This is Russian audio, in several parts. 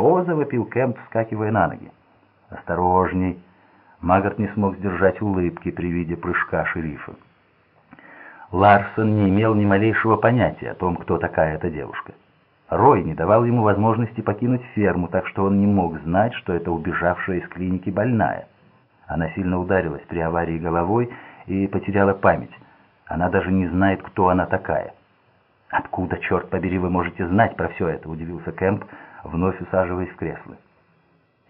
«Что?» — завопил Кэмп, вскакивая на ноги. «Осторожней!» Магарт не смог сдержать улыбки при виде прыжка шерифа. Ларсон не имел ни малейшего понятия о том, кто такая эта девушка. Рой не давал ему возможности покинуть ферму, так что он не мог знать, что это убежавшая из клиники больная. Она сильно ударилась при аварии головой и потеряла память. Она даже не знает, кто она такая. «Откуда, черт побери, вы можете знать про все это?» – удивился Кэмп, вновь усаживаясь в кресло.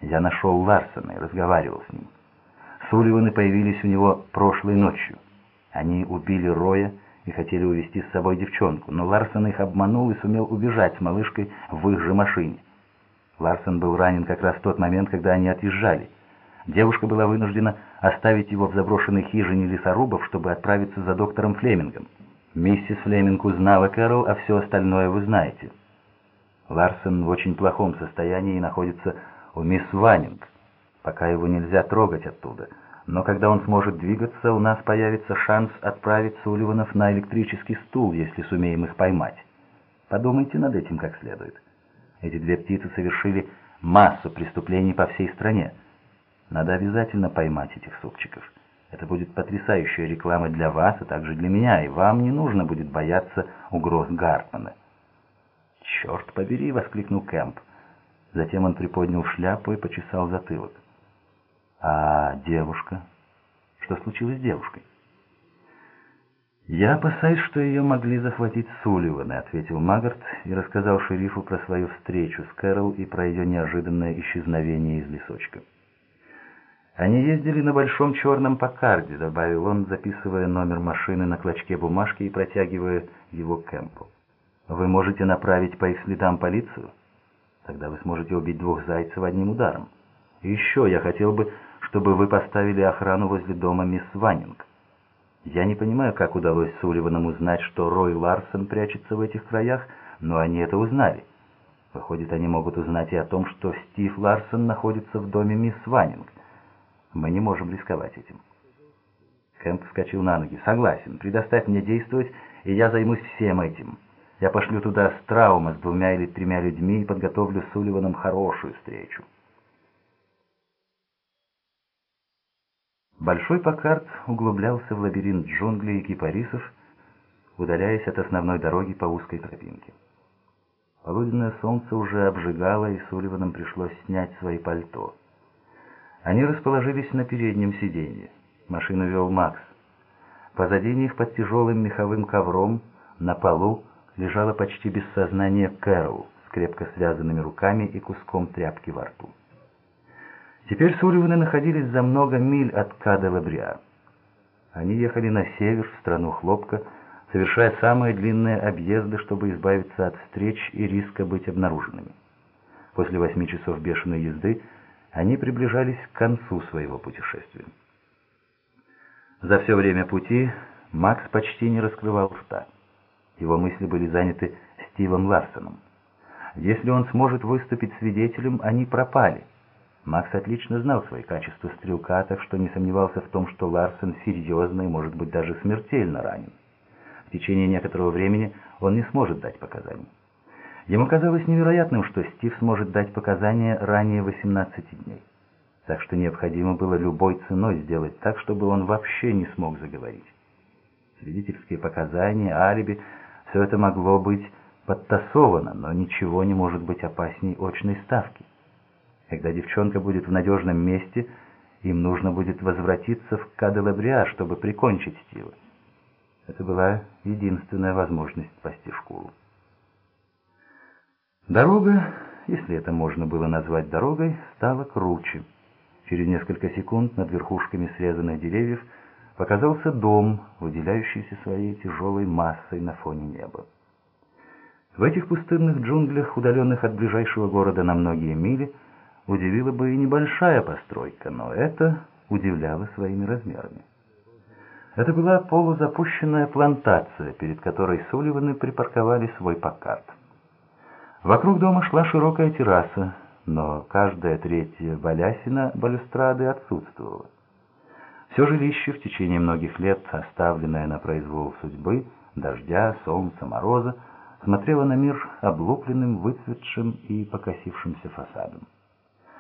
Я нашел Ларсона и разговаривал с ним. Сулливаны появились у него прошлой ночью. Они убили Роя и хотели увезти с собой девчонку, но Ларсон их обманул и сумел убежать с малышкой в их же машине. Ларсон был ранен как раз в тот момент, когда они отъезжали. Девушка была вынуждена оставить его в заброшенной хижине лесорубов, чтобы отправиться за доктором Флемингом. Миссис Флеминг узнала Кэрол, а все остальное вы знаете. Ларсон в очень плохом состоянии и находится у мисс Ваннинг. Пока его нельзя трогать оттуда. Но когда он сможет двигаться, у нас появится шанс отправить Сулливанов на электрический стул, если сумеем их поймать. Подумайте над этим как следует. Эти две птицы совершили массу преступлений по всей стране. Надо обязательно поймать этих супчиков. Это будет потрясающая реклама для вас, а также для меня, и вам не нужно будет бояться угроз Гартмана. «Черт побери!» — воскликнул Кэмп. Затем он приподнял шляпу и почесал затылок. «А девушка? Что случилось с девушкой?» «Я опасаюсь, что ее могли захватить Сулливаны», — ответил Магарт и рассказал шерифу про свою встречу с Кэрол и про ее неожиданное исчезновение из лесочка. «Они ездили на большом черном Паккарде», — добавил он, записывая номер машины на клочке бумажки и протягивая его Кэмпу. «Вы можете направить по их следам полицию? Тогда вы сможете убить двух зайцев одним ударом. И еще я хотел бы, чтобы вы поставили охрану возле дома мисс Ваннинг. Я не понимаю, как удалось Сулливанам узнать, что Рой Ларсон прячется в этих краях, но они это узнали. Выходит, они могут узнать и о том, что Стив Ларсон находится в доме мисс Ваннинг. Мы не можем рисковать этим. Кэмп вскочил на ноги. «Согласен. Предоставь мне действовать, и я займусь всем этим. Я пошлю туда Страума с двумя или тремя людьми и подготовлю с Сулливаном хорошую встречу». Большой Паккарт углублялся в лабиринт джунглей и кипарисов, удаляясь от основной дороги по узкой тропинке. Полуденное солнце уже обжигало, и Сулливанам пришлось снять свои пальто. Они расположились на переднем сиденье. Машину вел Макс. Позади них под тяжелым меховым ковром на полу лежала почти без сознания Кэрол с крепко связанными руками и куском тряпки во рту. Теперь Сулливаны находились за много миль от Каделабриа. Они ехали на север, в страну хлопка, совершая самые длинные объезды, чтобы избавиться от встреч и риска быть обнаруженными. После восьми часов бешеной езды они приближались к концу своего путешествия. За все время пути Макс почти не раскрывал рта. Его мысли были заняты Стивом Ларсоном. Если он сможет выступить свидетелем, они пропали. Макс отлично знал свои качества стрелка, так что не сомневался в том, что Ларсон серьезно и, может быть, даже смертельно ранен. В течение некоторого времени он не сможет дать показаний. Ему казалось невероятным, что Стив сможет дать показания ранее 18 дней. Так что необходимо было любой ценой сделать так, чтобы он вообще не смог заговорить. Свидетельские показания, алиби – все это могло быть подтасовано, но ничего не может быть опасней очной ставки. Когда девчонка будет в надежном месте, им нужно будет возвратиться в Каделабриа, чтобы прикончить Стива. Это была единственная возможность спасти школу. Дорога, если это можно было назвать дорогой, стала круче. Через несколько секунд над верхушками срезанных деревьев показался дом, выделяющийся своей тяжелой массой на фоне неба. В этих пустынных джунглях, удаленных от ближайшего города на многие мили, удивила бы и небольшая постройка, но это удивляло своими размерами. Это была полузапущенная плантация, перед которой Сулливаны припарковали свой покат. Вокруг дома шла широкая терраса, но каждая третья балясина балюстрады отсутствовала. Все жилище в течение многих лет, оставленное на произвол судьбы, дождя, солнца, мороза, смотрела на мир облупленным, выцветшим и покосившимся фасадом.